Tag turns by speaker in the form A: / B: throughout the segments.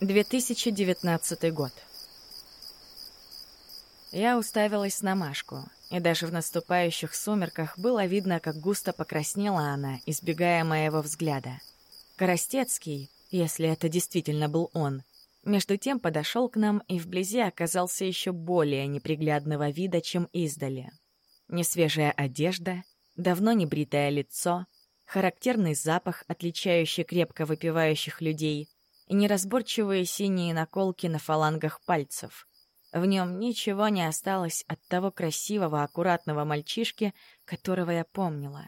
A: 2019 год. Я уставилась на Машку, и даже в наступающих сумерках было видно, как густо покраснела она, избегая моего взгляда. Коростецкий, если это действительно был он, между тем подошел к нам и вблизи оказался еще более неприглядного вида, чем издали. Несвежая одежда, давно не бритое лицо, характерный запах, отличающий крепко выпивающих людей, и неразборчивые синие наколки на фалангах пальцев. В нем ничего не осталось от того красивого, аккуратного мальчишки, которого я помнила.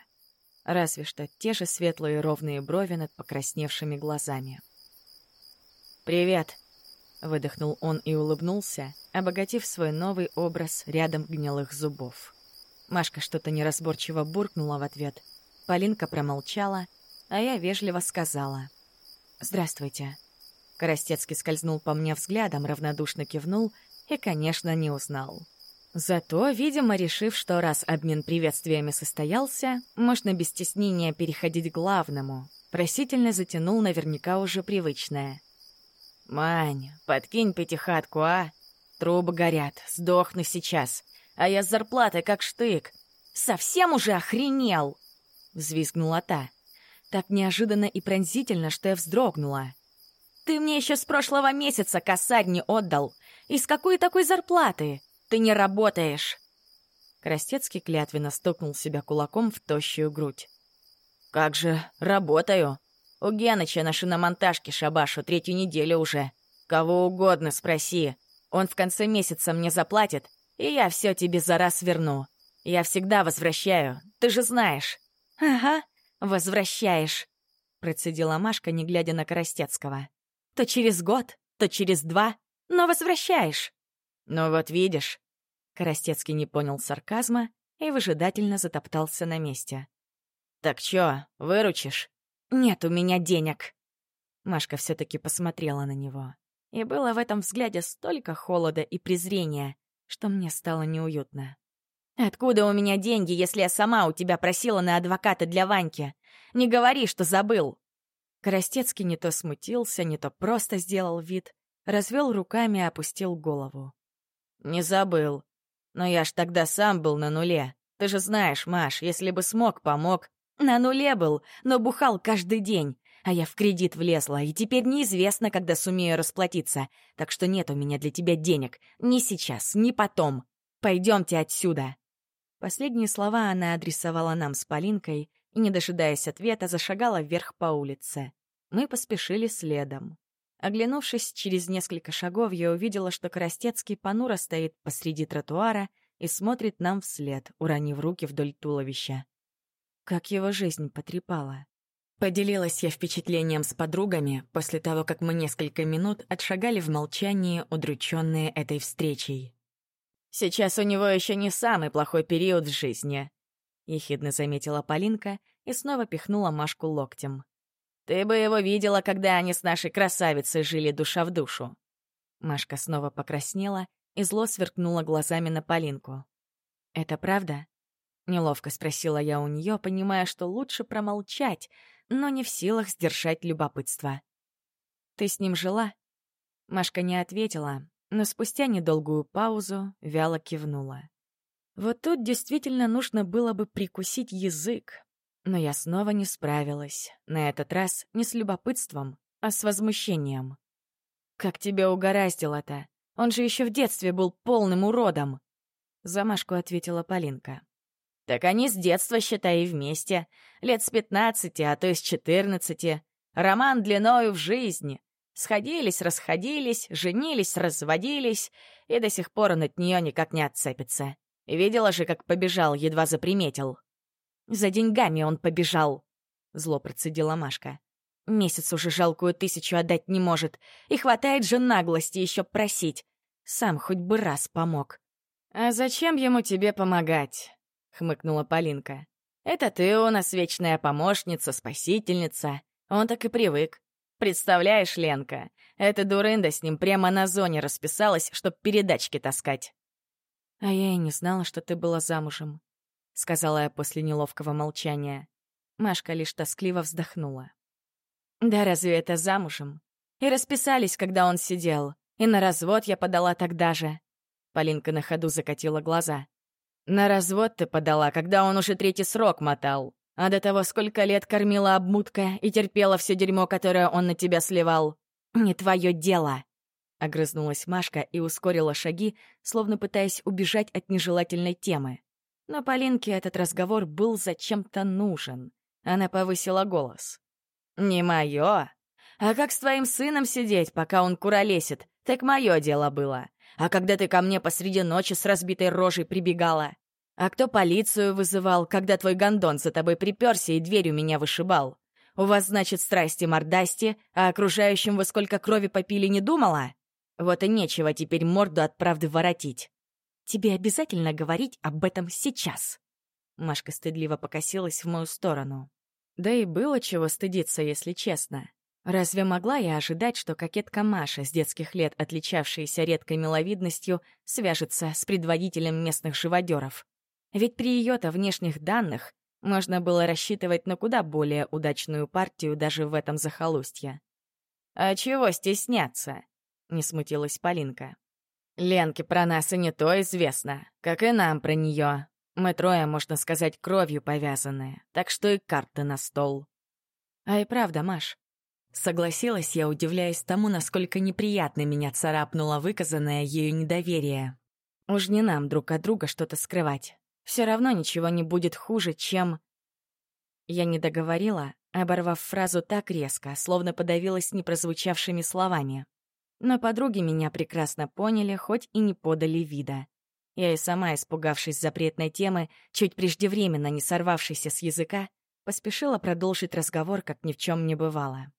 A: Разве что те же светлые ровные брови над покрасневшими глазами. «Привет!» — выдохнул он и улыбнулся, обогатив свой новый образ рядом гнилых зубов. Машка что-то неразборчиво буркнула в ответ. Полинка промолчала, а я вежливо сказала. «Здравствуйте». Коростецкий скользнул по мне взглядом, равнодушно кивнул и, конечно, не узнал. Зато, видимо, решив, что раз обмен приветствиями состоялся, можно без стеснения переходить к главному, просительно затянул наверняка уже привычное. «Мань, подкинь пятихатку, а? Трубы горят, сдохну сейчас, а я с зарплатой как штык. Совсем уже охренел!» — взвизгнула та. Так неожиданно и пронзительно, что я вздрогнула. Ты мне еще с прошлого месяца косарь не отдал. Из какой такой зарплаты? Ты не работаешь!» Крастецкий клятвенно стукнул себя кулаком в тощую грудь. «Как же, работаю. У Геныча на шиномонтажке шабашу третью неделю уже. Кого угодно спроси. Он в конце месяца мне заплатит, и я все тебе за раз верну. Я всегда возвращаю, ты же знаешь». «Ага, возвращаешь», — процедила Машка, не глядя на Коростецкого. То через год, то через два, но возвращаешь. Ну вот видишь. Коростецкий не понял сарказма и выжидательно затоптался на месте. «Так чё, выручишь?» «Нет у меня денег!» Машка все таки посмотрела на него. И было в этом взгляде столько холода и презрения, что мне стало неуютно. «Откуда у меня деньги, если я сама у тебя просила на адвоката для Ваньки? Не говори, что забыл!» Коростецкий не то смутился, не то просто сделал вид, развел руками и опустил голову. «Не забыл. Но я ж тогда сам был на нуле. Ты же знаешь, Маш, если бы смог, помог. На нуле был, но бухал каждый день. А я в кредит влезла, и теперь неизвестно, когда сумею расплатиться. Так что нет у меня для тебя денег. Ни сейчас, ни потом. Пойдемте отсюда». Последние слова она адресовала нам с Полинкой, и, не дожидаясь ответа, зашагала вверх по улице. Мы поспешили следом. Оглянувшись через несколько шагов, я увидела, что Коростецкий понуро стоит посреди тротуара и смотрит нам вслед, уронив руки вдоль туловища. Как его жизнь потрепала. Поделилась я впечатлением с подругами после того, как мы несколько минут отшагали в молчании, удрученные этой встречей. «Сейчас у него еще не самый плохой период в жизни», — ехидно заметила Полинка и снова пихнула Машку локтем. «Ты бы его видела, когда они с нашей красавицей жили душа в душу». Машка снова покраснела и зло сверкнула глазами на Полинку. «Это правда?» — неловко спросила я у нее, понимая, что лучше промолчать, но не в силах сдержать любопытство. «Ты с ним жила?» Машка не ответила, но спустя недолгую паузу вяло кивнула. Вот тут действительно нужно было бы прикусить язык. Но я снова не справилась. На этот раз не с любопытством, а с возмущением. «Как тебя угораздило-то? Он же еще в детстве был полным уродом!» Замашку ответила Полинка. «Так они с детства, считай, и вместе. Лет с пятнадцати, а то и с четырнадцати. Роман длиною в жизни. Сходились, расходились, женились, разводились, и до сих пор он от нее никак не отцепится. Видела же, как побежал, едва заприметил. За деньгами он побежал, — зло процедила Машка. Месяц уже жалкую тысячу отдать не может, и хватает же наглости еще просить. Сам хоть бы раз помог. «А зачем ему тебе помогать?» — хмыкнула Полинка. «Это ты у нас вечная помощница, спасительница. Он так и привык. Представляешь, Ленка, эта дурында с ним прямо на зоне расписалась, чтоб передачки таскать. «А я и не знала, что ты была замужем», — сказала я после неловкого молчания. Машка лишь тоскливо вздохнула. «Да разве это замужем? И расписались, когда он сидел. И на развод я подала тогда же. Полинка на ходу закатила глаза. На развод ты подала, когда он уже третий срок мотал. А до того сколько лет кормила обмутка и терпела все дерьмо, которое он на тебя сливал. Не твое дело. Огрызнулась Машка и ускорила шаги, словно пытаясь убежать от нежелательной темы. Но Полинке этот разговор был зачем-то нужен. Она повысила голос. «Не мое. А как с твоим сыном сидеть, пока он куролесит? Так мое дело было. А когда ты ко мне посреди ночи с разбитой рожей прибегала? А кто полицию вызывал, когда твой гондон за тобой приперся и дверь у меня вышибал? У вас, значит, страсти-мордасти, а окружающим вы сколько крови попили не думала? Вот и нечего теперь морду от правды воротить. Тебе обязательно говорить об этом сейчас. Машка стыдливо покосилась в мою сторону. Да и было чего стыдиться, если честно. Разве могла я ожидать, что кокетка Маша, с детских лет отличавшаяся редкой миловидностью, свяжется с предводителем местных живодеров? Ведь при ее-то внешних данных можно было рассчитывать на куда более удачную партию даже в этом захолустье. «А чего стесняться?» Не смутилась Полинка. Ленке про нас и не то известно, как и нам про нее. Мы трое, можно сказать, кровью повязаны, так что и карты на стол. А и правда, Маш. Согласилась я, удивляясь тому, насколько неприятно меня царапнуло выказанное ею недоверие. Уж не нам друг от друга что-то скрывать. Все равно ничего не будет хуже, чем... Я не договорила, оборвав фразу так резко, словно подавилась непрозвучавшими словами. Но подруги меня прекрасно поняли, хоть и не подали вида. Я и сама, испугавшись запретной темы, чуть преждевременно не сорвавшейся с языка, поспешила продолжить разговор, как ни в чем не бывало.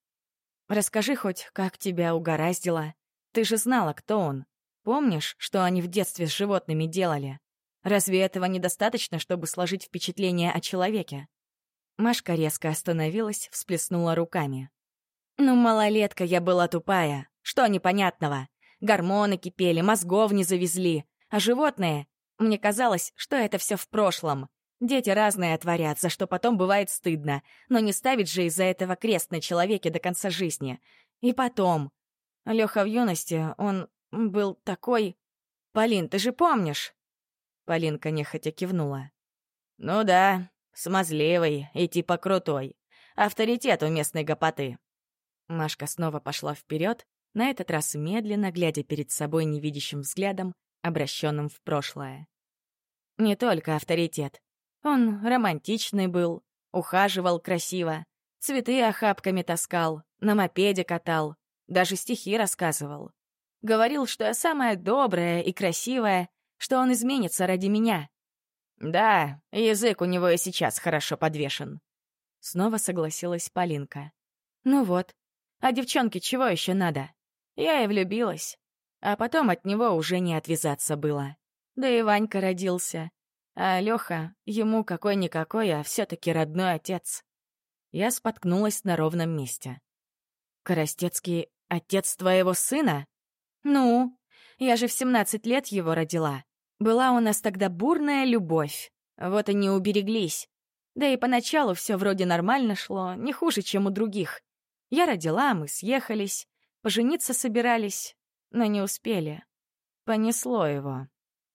A: «Расскажи хоть, как тебя угораздило. Ты же знала, кто он. Помнишь, что они в детстве с животными делали? Разве этого недостаточно, чтобы сложить впечатление о человеке?» Машка резко остановилась, всплеснула руками. «Ну, малолетка я была тупая. Что непонятного? Гормоны кипели, мозгов не завезли. А животные? Мне казалось, что это все в прошлом. Дети разные творят, за что потом бывает стыдно. Но не ставить же из-за этого крест на человеке до конца жизни. И потом... Лёха в юности, он был такой... Полин, ты же помнишь? Полинка нехотя кивнула. «Ну да, смазливый и типа крутой. Авторитет у местной гопоты». Машка снова пошла вперед, на этот раз медленно, глядя перед собой невидящим взглядом, обращенным в прошлое. Не только авторитет. Он романтичный был, ухаживал красиво, цветы охапками таскал, на мопеде катал, даже стихи рассказывал. Говорил, что я самая добрая и красивая, что он изменится ради меня. Да, язык у него и сейчас хорошо подвешен. Снова согласилась Полинка. Ну вот, а девчонке чего еще надо? Я и влюбилась. А потом от него уже не отвязаться было. Да и Ванька родился. А Лёха, ему какой-никакой, а все таки родной отец. Я споткнулась на ровном месте. «Коростецкий — отец твоего сына?» «Ну, я же в 17 лет его родила. Была у нас тогда бурная любовь. Вот и не убереглись. Да и поначалу все вроде нормально шло, не хуже, чем у других. Я родила, мы съехались. Пожениться собирались, но не успели. Понесло его.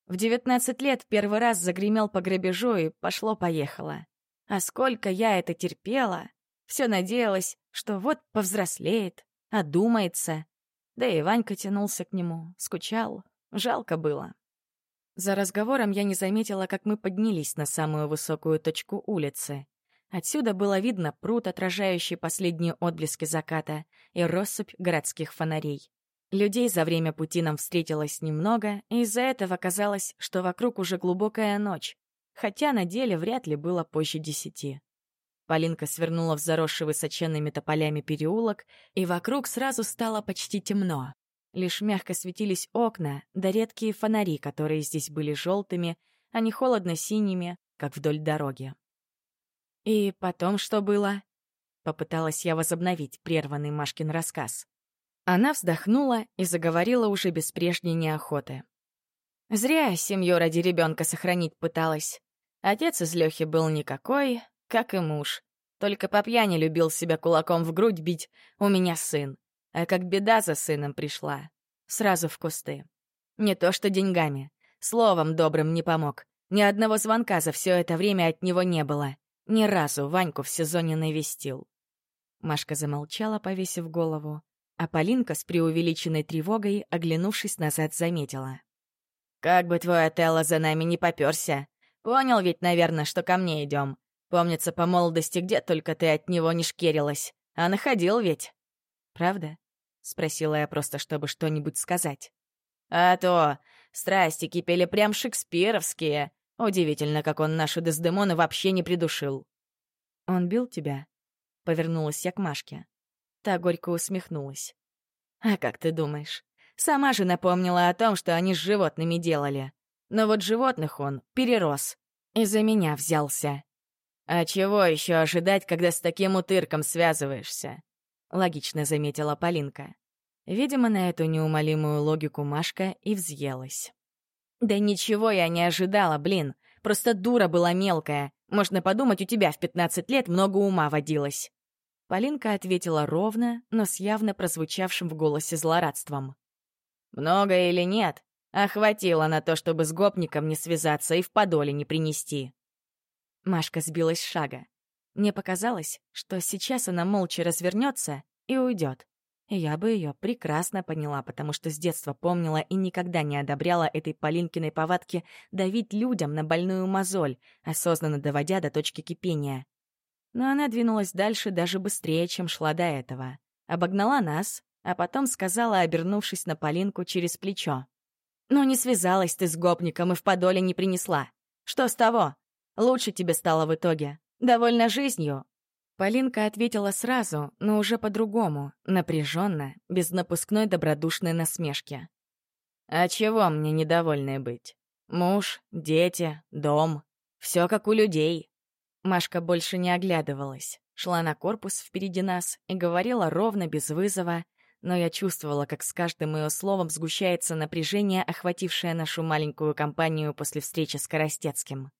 A: В девятнадцать лет первый раз загремел по грабежу и пошло-поехало. А сколько я это терпела! Все надеялась, что вот повзрослеет, одумается. Да и Ванька тянулся к нему, скучал. Жалко было. За разговором я не заметила, как мы поднялись на самую высокую точку улицы. Отсюда было видно пруд, отражающий последние отблески заката, и россыпь городских фонарей. Людей за время пути нам встретилось немного, и из-за этого казалось, что вокруг уже глубокая ночь, хотя на деле вряд ли было позже десяти. Полинка свернула в заросший высоченными тополями переулок, и вокруг сразу стало почти темно. Лишь мягко светились окна, да редкие фонари, которые здесь были желтыми, а не холодно-синими, как вдоль дороги. «И потом что было?» Попыталась я возобновить прерванный Машкин рассказ. Она вздохнула и заговорила уже без прежней неохоты. Зря семью ради ребенка сохранить пыталась. Отец из Лёхи был никакой, как и муж. Только по пьяни любил себя кулаком в грудь бить «у меня сын». А как беда за сыном пришла, сразу в кусты. Не то что деньгами, словом добрым не помог. Ни одного звонка за все это время от него не было. Ни разу Ваньку в сезоне навестил. Машка замолчала, повесив голову, а Полинка с преувеличенной тревогой, оглянувшись назад, заметила. «Как бы твой Отелло за нами не попёрся. Понял ведь, наверное, что ко мне идем. Помнится, по молодости где только ты от него не шкерилась. А находил ведь». «Правда?» — спросила я просто, чтобы что-нибудь сказать. «А то! Страсти кипели прям шекспировские. Удивительно, как он нашу Дездемону вообще не придушил». «Он бил тебя?» — повернулась я к Машке. Та горько усмехнулась. «А как ты думаешь? Сама же напомнила о том, что они с животными делали. Но вот животных он перерос. И за меня взялся. А чего еще ожидать, когда с таким утырком связываешься?» Логично заметила Полинка. Видимо, на эту неумолимую логику Машка и взъелась. «Да ничего я не ожидала, блин. Просто дура была мелкая. Можно подумать, у тебя в 15 лет много ума водилось». Полинка ответила ровно, но с явно прозвучавшим в голосе злорадством. «Много или нет, а хватило на то, чтобы с гопником не связаться и в подоле не принести». Машка сбилась с шага. Мне показалось, что сейчас она молча развернется и уйдет. Я бы ее прекрасно поняла, потому что с детства помнила и никогда не одобряла этой Полинкиной повадки давить людям на больную мозоль, осознанно доводя до точки кипения. Но она двинулась дальше даже быстрее, чем шла до этого. Обогнала нас, а потом сказала, обернувшись на Полинку через плечо. «Ну не связалась ты с гопником и в подоле не принесла. Что с того? Лучше тебе стало в итоге. Довольна жизнью?» Полинка ответила сразу, но уже по-другому, напряженно, без напускной добродушной насмешки. «А чего мне недовольной быть? Муж, дети, дом. Все как у людей. Машка больше не оглядывалась, шла на корпус впереди нас и говорила ровно, без вызова, но я чувствовала, как с каждым ее словом сгущается напряжение, охватившее нашу маленькую компанию после встречи с Коростецким.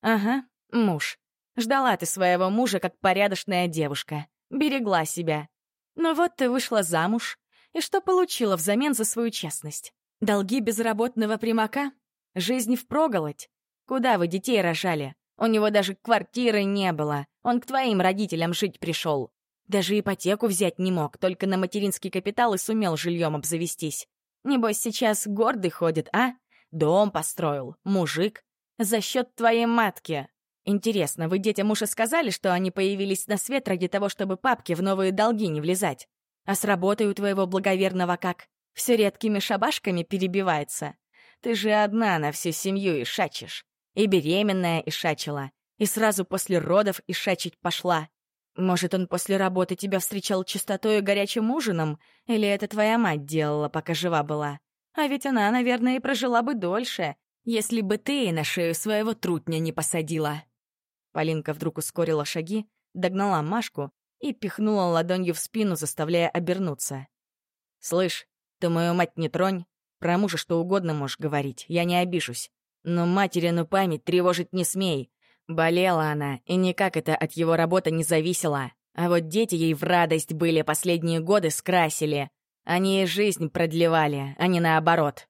A: «Ага, муж. Ждала ты своего мужа, как порядочная девушка. Берегла себя. Но вот ты вышла замуж, и что получила взамен за свою честность? Долги безработного примака? Жизнь впроголодь? Куда вы детей рожали? У него даже квартиры не было. Он к твоим родителям жить пришел. Даже ипотеку взять не мог, только на материнский капитал и сумел жильем обзавестись. Небось, сейчас гордый ходит, а? Дом построил, мужик. За счет твоей матки. Интересно, вы детям уж и сказали, что они появились на свет ради того, чтобы папке в новые долги не влезать? А с работой у твоего благоверного как? Все редкими шабашками перебивается. Ты же одна на всю семью и шачишь. И беременная ишачила, и сразу после родов ишачить пошла. Может, он после работы тебя встречал чистотой и горячим ужином, или это твоя мать делала, пока жива была? А ведь она, наверное, и прожила бы дольше, если бы ты на шею своего трутня не посадила. Полинка вдруг ускорила шаги, догнала Машку и пихнула ладонью в спину, заставляя обернуться. «Слышь, ты мою мать не тронь. Про мужа что угодно можешь говорить, я не обижусь. Но материну память тревожить не смей. Болела она, и никак это от его работы не зависело. А вот дети ей в радость были последние годы скрасили. Они ей жизнь продлевали, а не наоборот.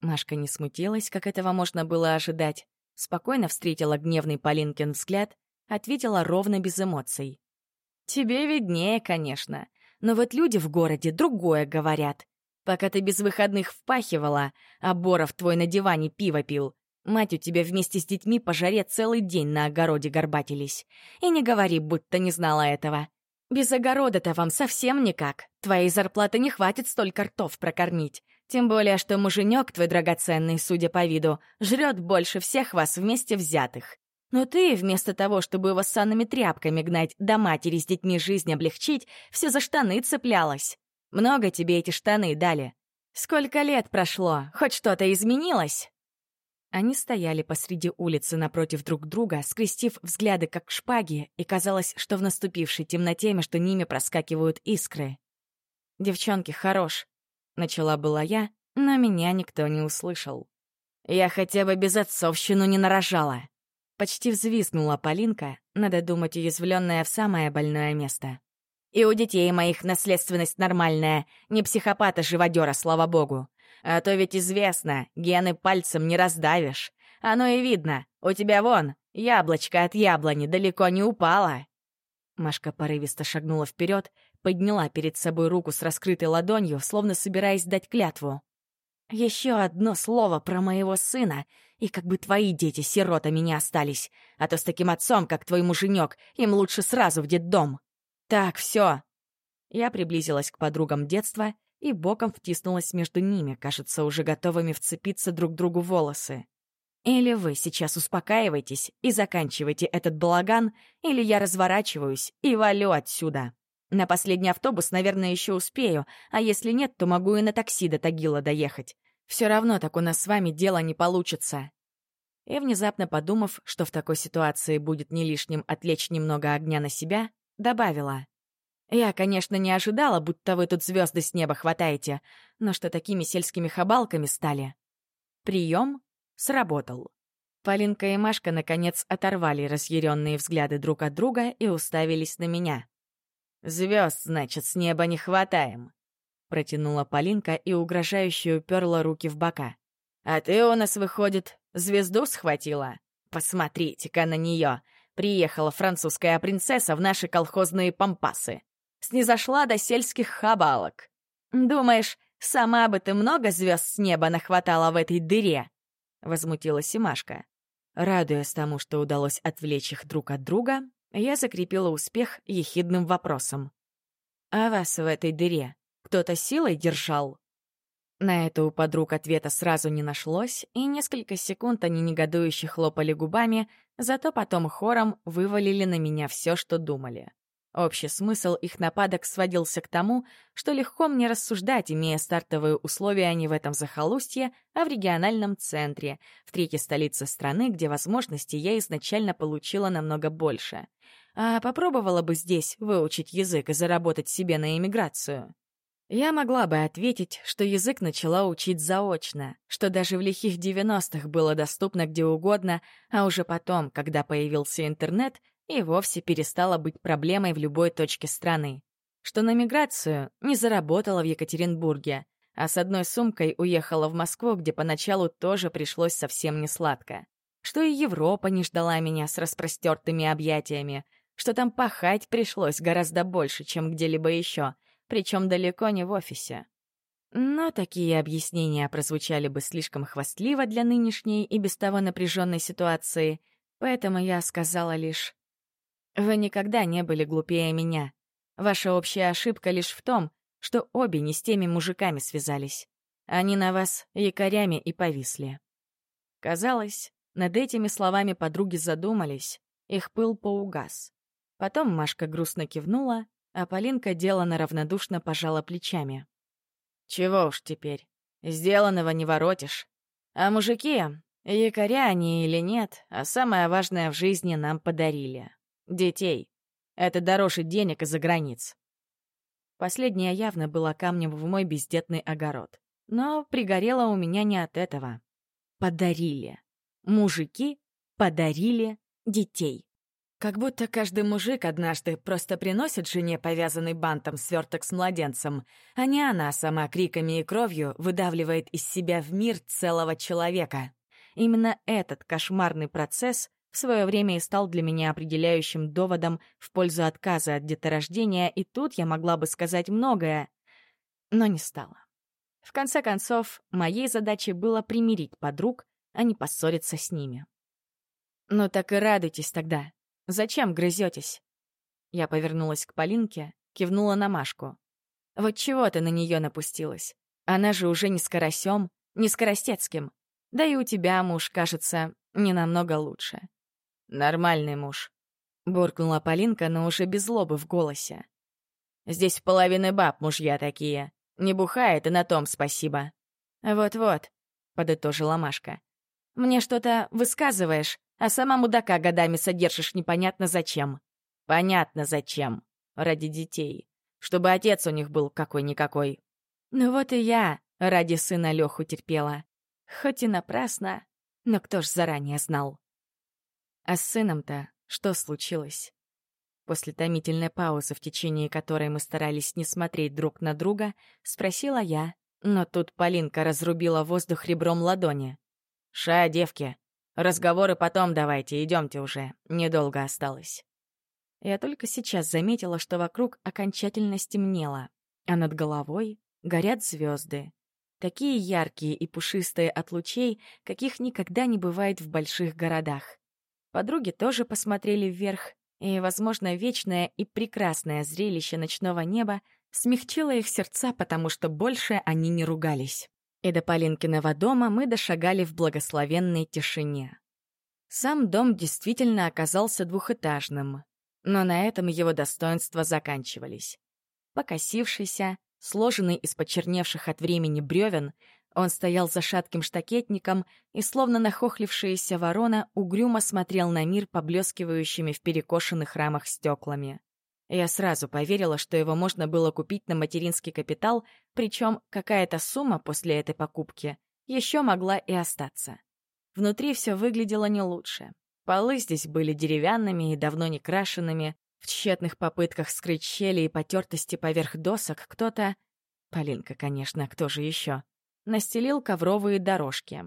A: Машка не смутилась, как этого можно было ожидать. Спокойно встретила гневный Полинкин взгляд, ответила ровно без эмоций. «Тебе виднее, конечно. Но вот люди в городе другое говорят. Пока ты без выходных впахивала, а Боров твой на диване пиво пил, мать у тебя вместе с детьми по жаре целый день на огороде горбатились. И не говори, будто не знала этого. Без огорода-то вам совсем никак. Твоей зарплаты не хватит столько ртов прокормить. Тем более, что муженек твой драгоценный, судя по виду, жрет больше всех вас вместе взятых. Но ты, вместо того, чтобы его санными тряпками гнать, до матери с детьми жизнь облегчить, все за штаны цеплялась. Много тебе эти штаны дали? Сколько лет прошло? Хоть что-то изменилось?» Они стояли посреди улицы напротив друг друга, скрестив взгляды как шпаги, и казалось, что в наступившей темноте между ними проскакивают искры. «Девчонки, хорош!» — начала была я, но меня никто не услышал. «Я хотя бы без отцовщину не нарожала!» Почти взвизгнула Полинка, надо думать, уязвленная в самое больное место. И у детей моих наследственность нормальная, не психопата-живодера, слава богу. А то ведь известно, гены пальцем не раздавишь. Оно и видно, у тебя вон, яблочко от яблони далеко не упало. Машка порывисто шагнула вперед, подняла перед собой руку с раскрытой ладонью, словно собираясь дать клятву. «Еще одно слово про моего сына, и как бы твои дети сиротами не остались, а то с таким отцом, как твой муженек, им лучше сразу в детдом. Так, все. Я приблизилась к подругам детства и боком втиснулась между ними, кажется, уже готовыми вцепиться друг другу волосы. Или вы сейчас успокаиваетесь и заканчиваете этот балаган, или я разворачиваюсь и валю отсюда. На последний автобус, наверное, еще успею, а если нет, то могу и на такси до Тагила доехать. Все равно так у нас с вами дело не получится. И внезапно подумав, что в такой ситуации будет не лишним отвлечь немного огня на себя, добавила. Я, конечно, не ожидала, будто вы тут звезды с неба хватаете, но что такими сельскими хабалками стали. Прием Сработал. Полинка и Машка наконец оторвали разъяренные взгляды друг от друга и уставились на меня. «Звезд, значит, с неба не хватаем», — протянула Полинка и угрожающе уперла руки в бока. «А ты у нас, выходит, звезду схватила? Посмотрите-ка на нее. Приехала французская принцесса в наши колхозные пампасы. Снизошла до сельских хабалок. Думаешь, сама бы ты много звезд с неба нахватала в этой дыре?» — возмутилась Симашка. Радуясь тому, что удалось отвлечь их друг от друга, я закрепила успех ехидным вопросом. «А вас в этой дыре кто-то силой держал?» На это у подруг ответа сразу не нашлось, и несколько секунд они негодующе хлопали губами, зато потом хором вывалили на меня все, что думали. Общий смысл их нападок сводился к тому, что легко мне рассуждать, имея стартовые условия не в этом захолустье, а в региональном центре, в третьей столице страны, где возможностей я изначально получила намного больше. А попробовала бы здесь выучить язык и заработать себе на эмиграцию. Я могла бы ответить, что язык начала учить заочно, что даже в лихих 90-х было доступно где угодно, а уже потом, когда появился интернет — и вовсе перестала быть проблемой в любой точке страны. Что на миграцию не заработала в Екатеринбурге, а с одной сумкой уехала в Москву, где поначалу тоже пришлось совсем не сладко. Что и Европа не ждала меня с распростертыми объятиями, что там пахать пришлось гораздо больше, чем где-либо еще, причем далеко не в офисе. Но такие объяснения прозвучали бы слишком хвастливо для нынешней и без того напряженной ситуации, поэтому я сказала лишь вы никогда не были глупее меня. Ваша общая ошибка лишь в том, что обе не с теми мужиками связались. Они на вас якорями и повисли. Казалось, над этими словами подруги задумались, их пыл поугас. Потом Машка грустно кивнула, а Полинка делано равнодушно пожала плечами. «Чего уж теперь, сделанного не воротишь. А мужики, якоря они или нет, а самое важное в жизни нам подарили. Детей. Это дороже денег из-за границ. Последняя явно была камнем в мой бездетный огород. Но пригорело у меня не от этого. Подарили. Мужики подарили детей. Как будто каждый мужик однажды просто приносит жене повязанный бантом сверток с младенцем, а не она сама криками и кровью выдавливает из себя в мир целого человека. Именно этот кошмарный процесс в свое время и стал для меня определяющим доводом в пользу отказа от деторождения, и тут я могла бы сказать многое, но не стала. В конце концов, моей задачей было примирить подруг, а не поссориться с ними. «Ну так и радуйтесь тогда. Зачем грызетесь?» Я повернулась к Полинке, кивнула на Машку. «Вот чего ты на нее напустилась? Она же уже не с карасем, не с Коростецким. Да и у тебя муж, кажется, не намного лучше. «Нормальный муж», — буркнула Полинка, но уже без злобы в голосе. «Здесь половины баб мужья такие. Не бухает, и на том спасибо». «Вот-вот», — подытожила Машка. «Мне что-то высказываешь, а сама мудака годами содержишь непонятно зачем». «Понятно зачем. Ради детей. Чтобы отец у них был какой-никакой». «Ну вот и я ради сына Леху терпела. Хоть и напрасно, но кто ж заранее знал». А с сыном-то что случилось? После томительной паузы, в течение которой мы старались не смотреть друг на друга, спросила я, но тут Полинка разрубила воздух ребром ладони. «Ша, девки, разговоры потом давайте, идемте уже, недолго осталось». Я только сейчас заметила, что вокруг окончательно стемнело, а над головой горят звезды. Такие яркие и пушистые от лучей, каких никогда не бывает в больших городах. Подруги тоже посмотрели вверх, и, возможно, вечное и прекрасное зрелище ночного неба смягчило их сердца, потому что больше они не ругались. И до Полинкиного дома мы дошагали в благословенной тишине. Сам дом действительно оказался двухэтажным, но на этом его достоинства заканчивались. Покосившийся, сложенный из почерневших от времени бревен, он стоял за шатким штакетником и, словно нахохлившаяся ворона, угрюмо смотрел на мир поблескивающими в перекошенных рамах стеклами. Я сразу поверила, что его можно было купить на материнский капитал, причем какая-то сумма после этой покупки еще могла и остаться. Внутри все выглядело не лучше. Полы здесь были деревянными и давно не крашенными. В тщетных попытках скрыть щели и потертости поверх досок кто-то... Полинка, конечно, кто же еще? Настелил ковровые дорожки.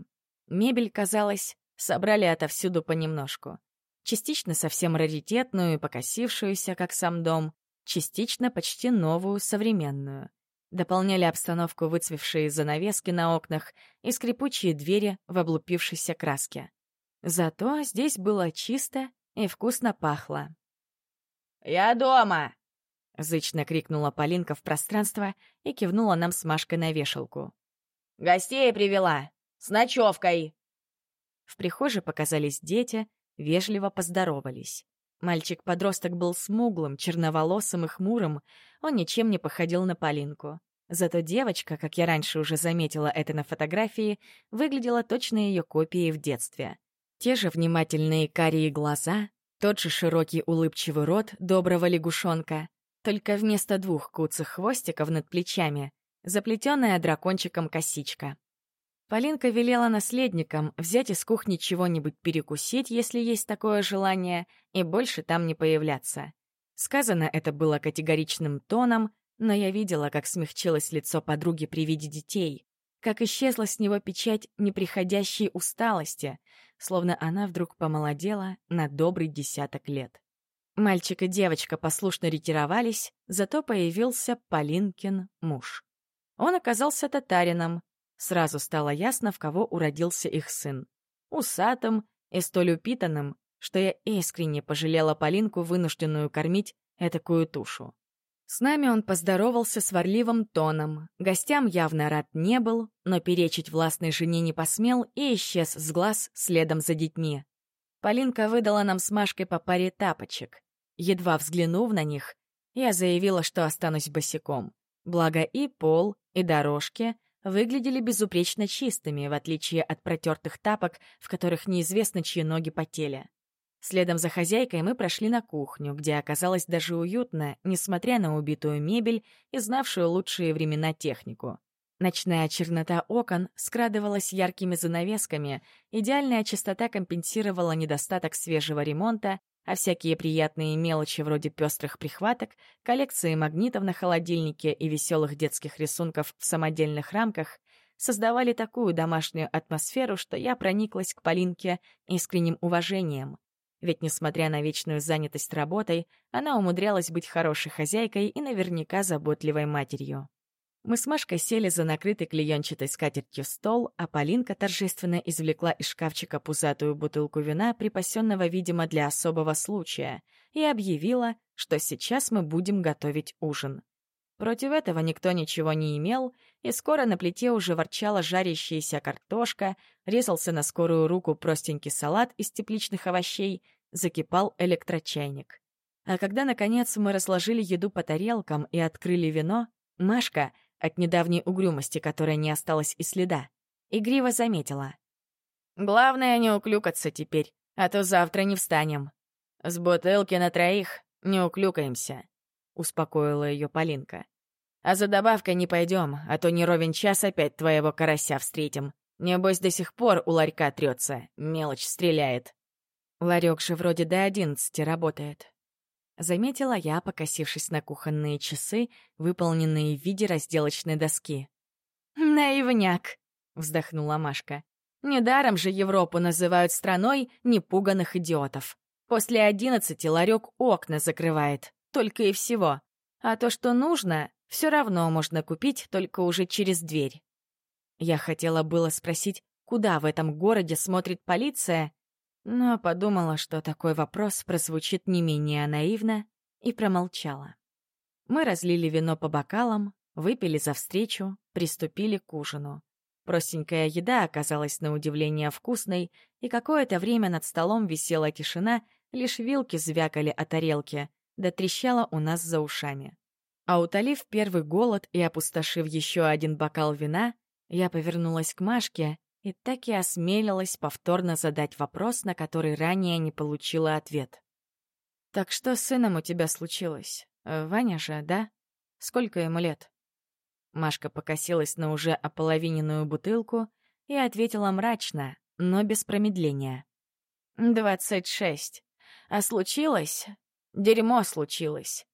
A: Мебель, казалось, собрали отовсюду понемножку. Частично совсем раритетную и покосившуюся, как сам дом, частично почти новую, современную. Дополняли обстановку выцвевшие занавески на окнах и скрипучие двери в облупившейся краске. Зато здесь было чисто и вкусно пахло.
B: «Я дома!»
A: — зычно крикнула Полинка в пространство и кивнула нам с Машкой на вешалку.
B: «Гостей привела! С ночевкой!»
A: В прихожей показались дети, вежливо поздоровались. Мальчик-подросток был смуглым, черноволосым и хмурым, он ничем не походил на Полинку. Зато девочка, как я раньше уже заметила это на фотографии, выглядела точно ее копией в детстве. Те же внимательные карие глаза, тот же широкий улыбчивый рот доброго лягушонка, только вместо двух куцых хвостиков над плечами заплетенная дракончиком косичка. Полинка велела наследникам взять из кухни чего-нибудь перекусить, если есть такое желание, и больше там не появляться. Сказано это было категоричным тоном, но я видела, как смягчилось лицо подруги при виде детей, как исчезла с него печать неприходящей усталости, словно она вдруг помолодела на добрый десяток лет. Мальчик и девочка послушно ретировались, зато появился Полинкин муж. Он оказался татарином. Сразу стало ясно, в кого уродился их сын. Усатым и столь упитанным, что я искренне пожалела Полинку, вынужденную кормить этакую тушу. С нами он поздоровался сварливым тоном. Гостям явно рад не был, но перечить властной жене не посмел и исчез с глаз следом за детьми. Полинка выдала нам с Машкой по паре тапочек. Едва взглянув на них, я заявила, что останусь босиком. Благо и пол, и дорожки выглядели безупречно чистыми, в отличие от протертых тапок, в которых неизвестно, чьи ноги потели. Следом за хозяйкой мы прошли на кухню, где оказалось даже уютно, несмотря на убитую мебель и знавшую лучшие времена технику. Ночная чернота окон скрадывалась яркими занавесками, идеальная чистота компенсировала недостаток свежего ремонта, а всякие приятные мелочи вроде пестрых прихваток, коллекции магнитов на холодильнике и веселых детских рисунков в самодельных рамках создавали такую домашнюю атмосферу, что я прониклась к Полинке искренним уважением. Ведь, несмотря на вечную занятость работой, она умудрялась быть хорошей хозяйкой и наверняка заботливой матерью. Мы с Машкой сели за накрытый клеенчатой скатертью стол, а Полинка торжественно извлекла из шкафчика пузатую бутылку вина, припасенного, видимо, для особого случая, и объявила, что сейчас мы будем готовить ужин. Против этого никто ничего не имел, и скоро на плите уже ворчала жарящаяся картошка, резался на скорую руку простенький салат из тепличных овощей, закипал электрочайник. А когда, наконец, мы разложили еду по тарелкам и открыли вино, Машка, от недавней угрюмости, которой не осталось и следа, игриво заметила. «Главное не уклюкаться теперь, а то завтра не встанем. С бутылки на троих не уклюкаемся», — успокоила ее Полинка. «А за добавкой не пойдем, а то не ровен час опять твоего карася встретим. Небось, до сих пор у ларька трется, мелочь стреляет». Ларек же вроде до одиннадцати работает. Заметила я, покосившись на кухонные часы, выполненные в виде разделочной доски.
B: «Наивняк!» — вздохнула Машка. «Недаром же Европу называют страной непуганных идиотов. После одиннадцати ларек окна закрывает, только и всего. А то, что нужно, все равно можно купить только уже через дверь». Я хотела было спросить, куда в этом городе смотрит полиция, но подумала, что такой вопрос прозвучит не менее наивно, и промолчала. Мы разлили вино по бокалам, выпили за встречу, приступили к ужину. Простенькая еда оказалась на удивление вкусной, и какое-то время над столом висела тишина, лишь вилки звякали о тарелке, да трещала у нас за ушами. А утолив первый голод и опустошив еще один бокал вина, я повернулась к Машке и так и осмелилась повторно задать вопрос, на который ранее не получила ответ. «Так что с сыном у тебя случилось? Э, Ваня же, да? Сколько ему лет?» Машка покосилась на уже ополовиненную бутылку и ответила мрачно, но без промедления. «Двадцать шесть. А случилось? Дерьмо случилось.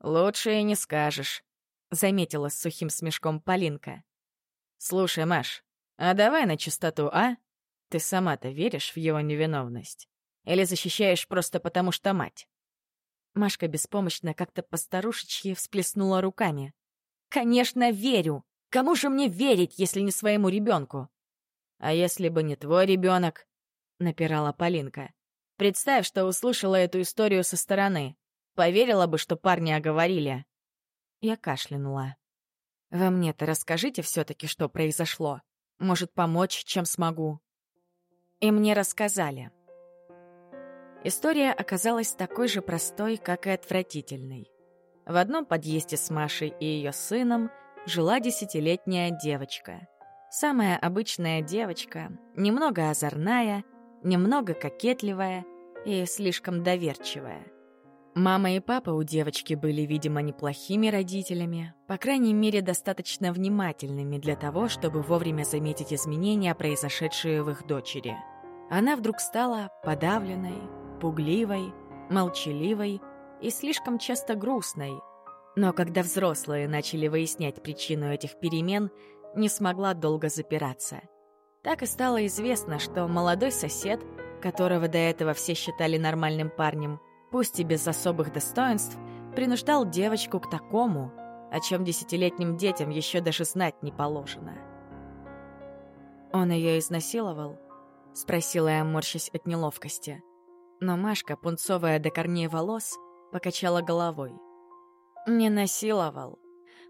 B: Лучше и не скажешь», — заметила с сухим смешком Полинка. «Слушай, Маш, а давай на чистоту, а? Ты сама-то веришь в его невиновность? Или защищаешь просто потому, что мать?» Машка беспомощно как-то постарушечьи всплеснула руками. «Конечно, верю! Кому же мне верить, если не своему ребенку? «А если бы не твой ребенок? напирала Полинка. «Представь, что услышала эту историю со стороны. Поверила бы, что парни оговорили». Я кашлянула. «Вы мне-то расскажите все таки что произошло. Может, помочь, чем смогу». И мне рассказали. История оказалась такой же простой, как и отвратительной. В одном подъезде с Машей и ее сыном жила десятилетняя девочка. Самая обычная девочка, немного озорная, немного кокетливая и слишком доверчивая. Мама и папа у девочки были, видимо, неплохими родителями, по крайней мере, достаточно внимательными для того, чтобы вовремя заметить изменения, произошедшие в их дочери. Она вдруг стала подавленной, пугливой, молчаливой и слишком часто грустной. Но когда взрослые начали выяснять причину этих перемен, не смогла долго запираться. Так и стало известно, что молодой сосед, которого до этого все считали нормальным парнем, пусть и без особых достоинств, принуждал девочку к такому, о чем десятилетним детям еще даже знать не положено. «Он ее изнасиловал?» — спросила я, морщась от неловкости. Но Машка, пунцовая до корней волос, покачала головой. «Не насиловал.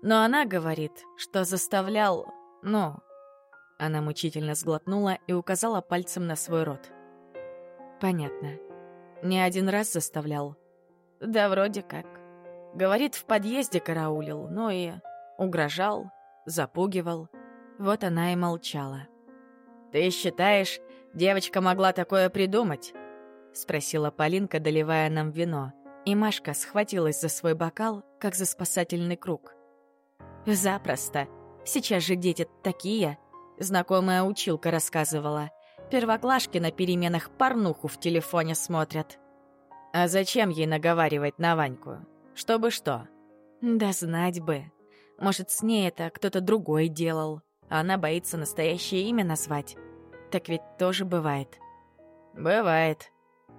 B: Но она говорит, что заставлял... Ну...» Она мучительно сглотнула и указала пальцем на свой рот. «Понятно. Не один раз заставлял. Да вроде как. Говорит, в подъезде караулил, но и угрожал, запугивал. Вот она и молчала. «Ты считаешь, девочка могла такое придумать?» — спросила Полинка, доливая нам вино. И Машка схватилась за свой бокал, как за спасательный круг. «Запросто. Сейчас же дети такие!» Знакомая училка рассказывала — Первоклашки на переменах порнуху в телефоне смотрят. А зачем ей наговаривать на Ваньку? Чтобы что? Да знать бы. Может, с ней это кто-то другой делал, а она боится настоящее имя назвать. Так ведь тоже бывает. Бывает.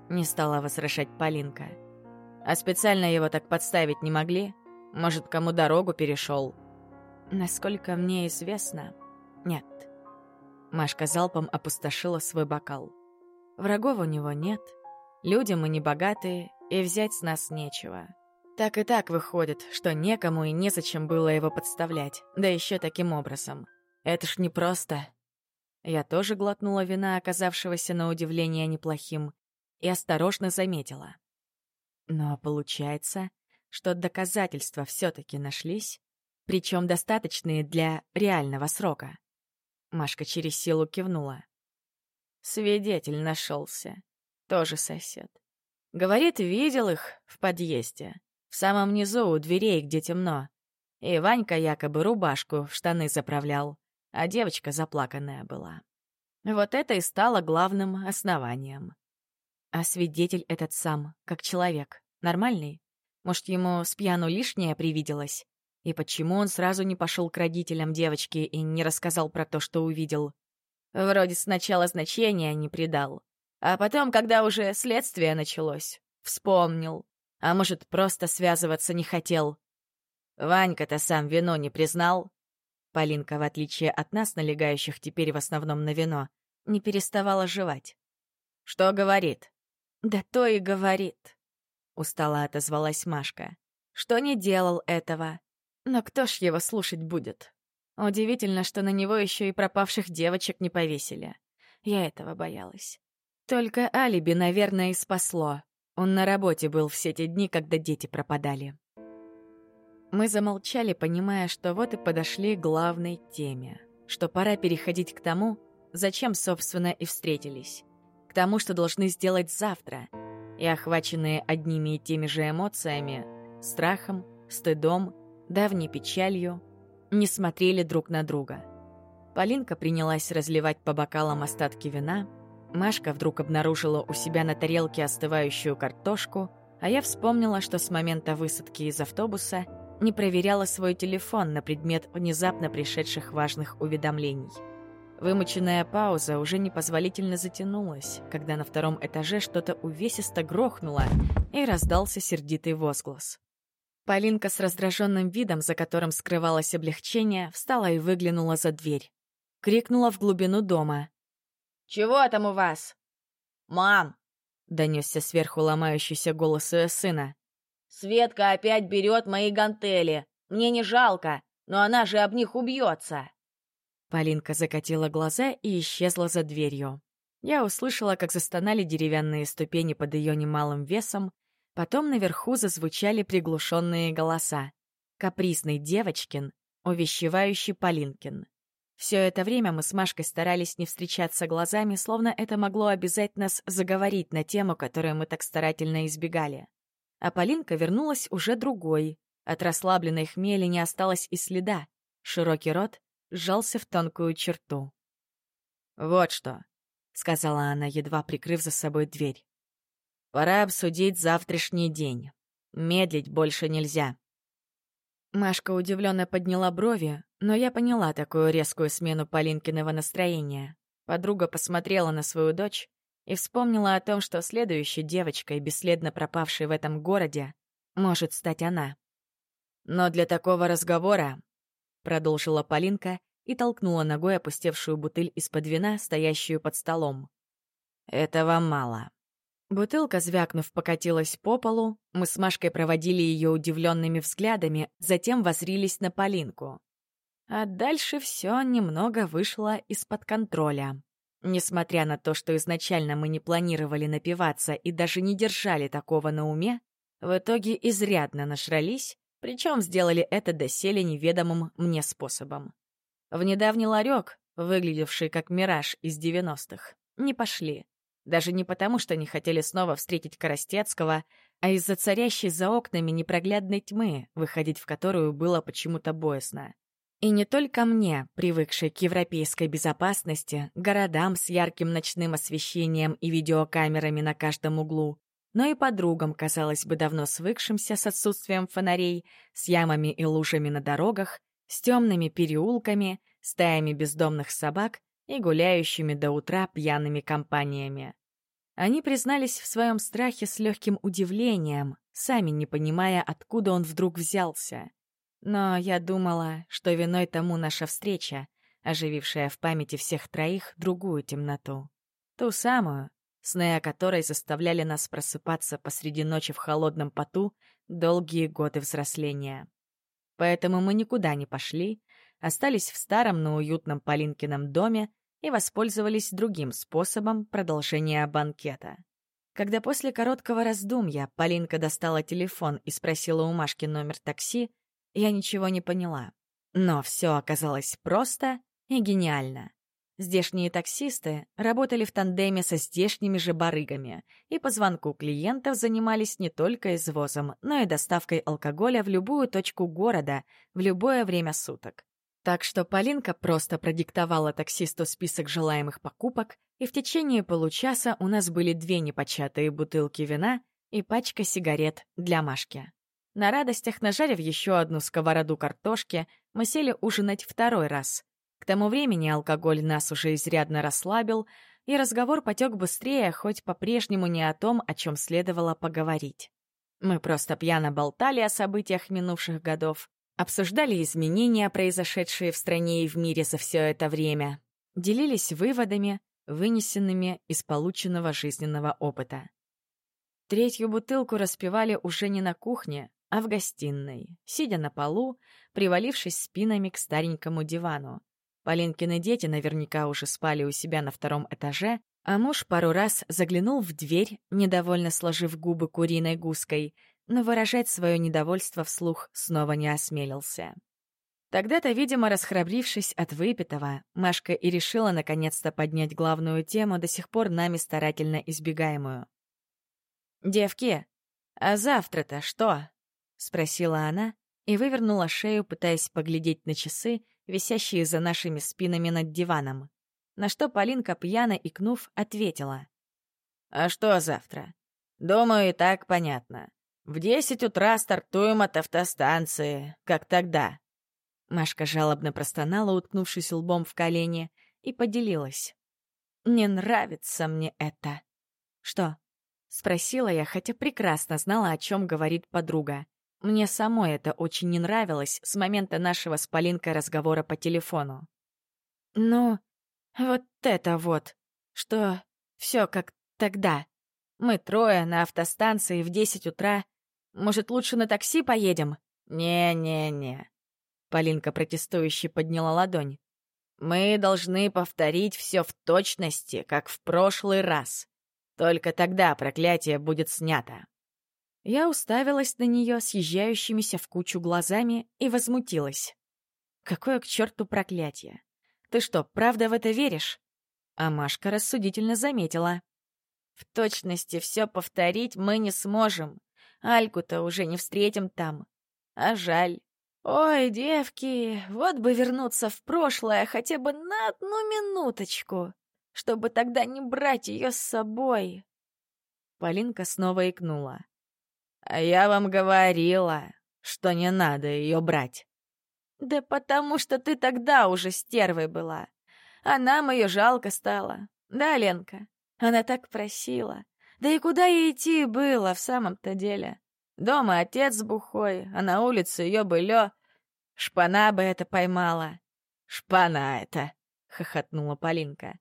B: Не стала возражать Полинка. А специально его так подставить не могли? Может, кому дорогу перешел? Насколько мне известно, нет. Машка залпом опустошила свой бокал. Врагов у него нет, люди мы не богатые, и взять с нас нечего. Так и так выходит, что некому и незачем было его подставлять, да еще таким образом. Это ж непросто. Я тоже глотнула вина, оказавшегося на удивление неплохим, и осторожно заметила. Но получается, что доказательства все-таки нашлись, причем достаточные для реального срока. Машка через силу кивнула. Свидетель нашелся. Тоже сосед. Говорит, видел их в подъезде. В самом низу, у дверей, где темно. И Ванька якобы рубашку в штаны заправлял, а девочка заплаканная была. Вот это и стало главным основанием. А свидетель этот сам, как человек, нормальный?
A: Может, ему с пьяну лишнее привиделось? И почему он сразу не пошел к родителям девочки и не рассказал про то, что увидел? Вроде сначала значения не придал. А потом, когда уже следствие началось, вспомнил. А может, просто связываться не хотел. Ванька-то сам вино не признал. Полинка, в отличие от нас, налегающих теперь в основном на вино, не переставала жевать. «Что говорит?» «Да то и говорит», — устало отозвалась Машка. «Что не делал этого. Но кто ж его слушать будет? Удивительно, что на него еще и пропавших девочек не повесили. Я этого боялась. Только алиби, наверное, и спасло. Он на работе был все те дни, когда дети пропадали. Мы замолчали, понимая, что вот и подошли к главной теме, что пора переходить к тому, зачем, собственно, и встретились, к тому, что должны сделать завтра, и охваченные одними и теми же эмоциями, страхом, стыдом, давней печалью, не смотрели друг на друга. Полинка принялась разливать по бокалам остатки вина, Машка вдруг обнаружила у себя на тарелке остывающую картошку, а я вспомнила, что с момента высадки из автобуса не проверяла свой телефон на предмет внезапно пришедших важных уведомлений. Вымученная пауза уже непозволительно затянулась, когда на втором этаже что-то увесисто грохнуло и раздался сердитый возглас. Полинка с раздраженным видом, за которым скрывалось облегчение, встала и выглянула за дверь. Крикнула в глубину дома.
B: «Чего там у вас?»
A: «Мам!» — донесся сверху ломающийся голос ее сына.
B: «Светка опять берет мои гантели. Мне не жалко, но она же об них убьется!»
A: Полинка закатила глаза и исчезла за дверью. Я услышала, как застонали деревянные ступени под ее немалым весом, потом наверху зазвучали приглушенные голоса. Капризный девочкин, увещевающий Полинкин. Все это время мы с Машкой старались не встречаться глазами, словно это могло обязать нас заговорить на тему, которую мы так старательно избегали. А Полинка вернулась уже другой. От расслабленной хмели не осталось и следа. Широкий рот сжался в тонкую черту. «Вот что», — сказала она, едва прикрыв за собой дверь. «Пора обсудить завтрашний день. Медлить больше нельзя». Машка удивленно подняла брови, но я поняла такую резкую смену Полинкиного настроения. Подруга посмотрела на свою дочь и вспомнила о том, что следующей девочкой, бесследно пропавшей в этом городе, может стать она. «Но для такого разговора продолжила Полинка и толкнула ногой опустевшую бутыль из-под вина, стоящую под столом. «Этого мало». Бутылка, звякнув, покатилась по полу, мы с Машкой проводили ее удивленными взглядами, затем возрились на Полинку. А дальше все немного вышло из-под контроля. Несмотря на то, что изначально мы не планировали напиваться и даже не держали такого на уме, в итоге изрядно нашрались причем сделали это доселе неведомым мне способом. В недавний ларек, выглядевший как мираж из 90-х, не пошли. Даже не потому, что не хотели снова встретить Коростецкого, а из-за царящей за окнами непроглядной тьмы, выходить в которую было почему-то боязно. И не только мне, привыкшей к европейской безопасности, городам с ярким ночным освещением и видеокамерами на каждом углу, но и подругам, казалось бы, давно свыкшимся с отсутствием фонарей, с ямами и лужами на дорогах, с темными переулками, стаями бездомных собак и гуляющими до утра пьяными компаниями. Они признались в своем страхе с легким удивлением, сами не понимая, откуда он вдруг взялся. Но я думала, что виной тому наша встреча, оживившая в памяти всех троих другую темноту. Ту самую, сны о которой заставляли нас просыпаться посреди ночи в холодном поту долгие годы взросления. Поэтому мы никуда не пошли, остались в старом, но уютном Полинкином доме и воспользовались другим способом продолжения банкета. Когда после короткого раздумья Полинка достала телефон и спросила у Машки номер такси, я ничего не поняла. Но все оказалось просто и гениально. Здешние таксисты работали в тандеме со здешними же барыгами и по звонку клиентов занимались не только извозом, но и доставкой алкоголя в любую точку города в любое время суток. Так что Полинка просто продиктовала таксисту список желаемых покупок, и в течение получаса у нас были две непочатые бутылки вина и пачка сигарет для Машки. На радостях, нажарив еще одну сковороду картошки, мы сели ужинать второй раз. К тому времени алкоголь нас уже изрядно расслабил, и разговор потек быстрее, хоть по-прежнему не о том, о чем следовало поговорить. Мы просто пьяно болтали о событиях минувших годов, обсуждали изменения, произошедшие в стране и в мире за все это время, делились выводами, вынесенными из полученного жизненного опыта. Третью бутылку распивали уже не на кухне, а в гостиной, сидя на полу, привалившись спинами к старенькому дивану. Полинкины дети наверняка уже спали у себя на втором этаже, а муж пару раз заглянул в дверь, недовольно сложив губы куриной гуской, но выражать свое недовольство вслух снова не осмелился. Тогда-то, видимо, расхрабрившись от выпитого, Машка и решила наконец-то поднять главную тему, до сих пор нами старательно избегаемую. «Девки, а завтра-то что?» — спросила она и вывернула шею, пытаясь поглядеть на часы, висящие за нашими спинами над диваном. На что Полинка, пьяно икнув, ответила. «А что завтра? Думаю, и так понятно. В десять утра стартуем от автостанции, как тогда». Машка жалобно простонала, уткнувшись лбом в колени, и поделилась. «Не нравится мне это». «Что?» — спросила я, хотя прекрасно знала, о чем говорит подруга. Мне самой это очень не нравилось с момента нашего с Полинкой разговора по телефону. «Ну, вот это вот, что все как тогда. Мы трое на автостанции в десять утра. Может, лучше на такси поедем?» «Не-не-не». Полинка протестующе подняла ладонь. «Мы должны повторить все в точности, как в прошлый раз. Только тогда проклятие будет снято». Я уставилась на нее съезжающимися в кучу глазами и возмутилась. Какое к черту проклятие? Ты что, правда в это веришь? А Машка рассудительно заметила. В точности все повторить мы не сможем. Альку-то уже не встретим там. А жаль. Ой, девки, вот бы вернуться в прошлое хотя бы на одну минуточку, чтобы тогда не брать ее с собой. Полинка снова икнула. А я вам говорила, что не надо ее брать. Да потому что ты тогда уже стервой была. А нам ее жалко стало. Да, Ленка? Она так просила. Да и куда ей идти было в самом-то деле? Дома отец бухой, а на улице ее былё. Шпана бы это поймала. Шпана это, — хохотнула Полинка.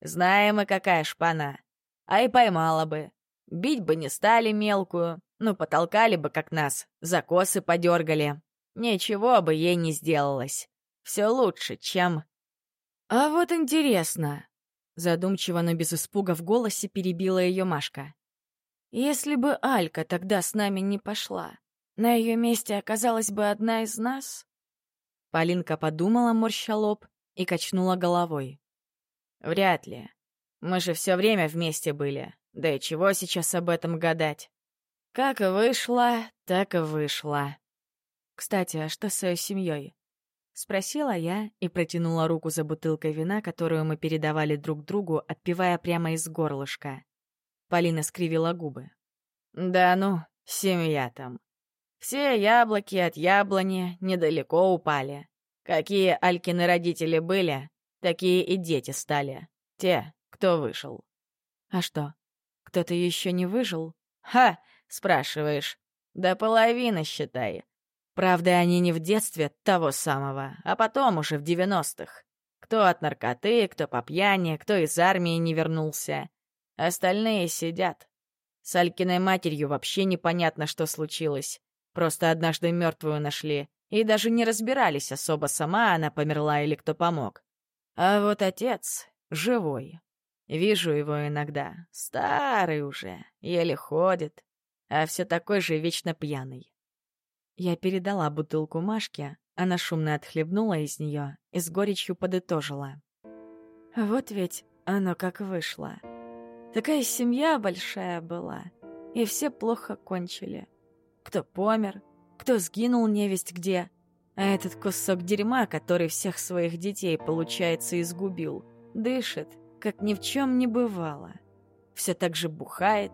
A: Знаем мы, какая шпана. А и поймала бы. Бить бы не стали мелкую, ну, потолкали бы, как нас, за косы подергали. Ничего бы ей не сделалось. Все лучше, чем... А вот интересно. Задумчиво, но без испуга в голосе перебила ее Машка. Если бы Алька тогда с нами не пошла, на ее месте оказалась бы одна из нас? Полинка подумала, морща лоб, и качнула головой. Вряд ли. Мы же все время вместе были. Да и чего сейчас об этом гадать? Как вышло, так и вышло. Кстати, а что с ее семьей? Спросила я и протянула руку за бутылкой вина, которую мы передавали друг другу, отпивая прямо из горлышка. Полина скривила губы. «Да ну, семья там. Все яблоки от яблони недалеко упали. Какие Алькины родители были, такие и дети стали. Те, кто вышел». «А что, кто-то еще не выжил?» «Ха! Спрашиваешь. Да половина, считай. Правда, они не в детстве того самого, а потом уже в девяностых. Кто от наркоты, кто по пьяни, кто из армии не вернулся. Остальные сидят. С Алькиной матерью вообще непонятно, что случилось. Просто однажды мертвую нашли. И даже не разбирались особо, сама она померла или кто помог. А вот отец живой. Вижу его иногда. Старый уже, еле ходит а все такой же вечно пьяный. Я передала бутылку Машке, она шумно отхлебнула из нее и с горечью подытожила. Вот ведь оно как вышло. Такая семья большая была, и все плохо кончили. Кто помер, кто сгинул невесть где, а этот кусок дерьма, который всех своих детей, получается, изгубил, дышит, как ни в чем не бывало. Все так же бухает,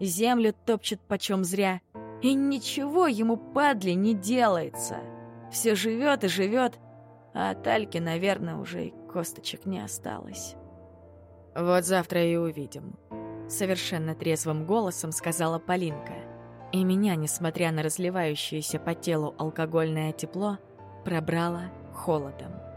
A: землю топчет почем зря И ничего ему, падли, не делается. Все живет и живет, а от Альки, наверное, уже и косточек не осталось.
B: «Вот завтра и увидим», — совершенно трезвым голосом сказала Полинка. И меня, несмотря на разливающееся по телу алкогольное тепло, пробрало холодом.